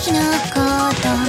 日のこと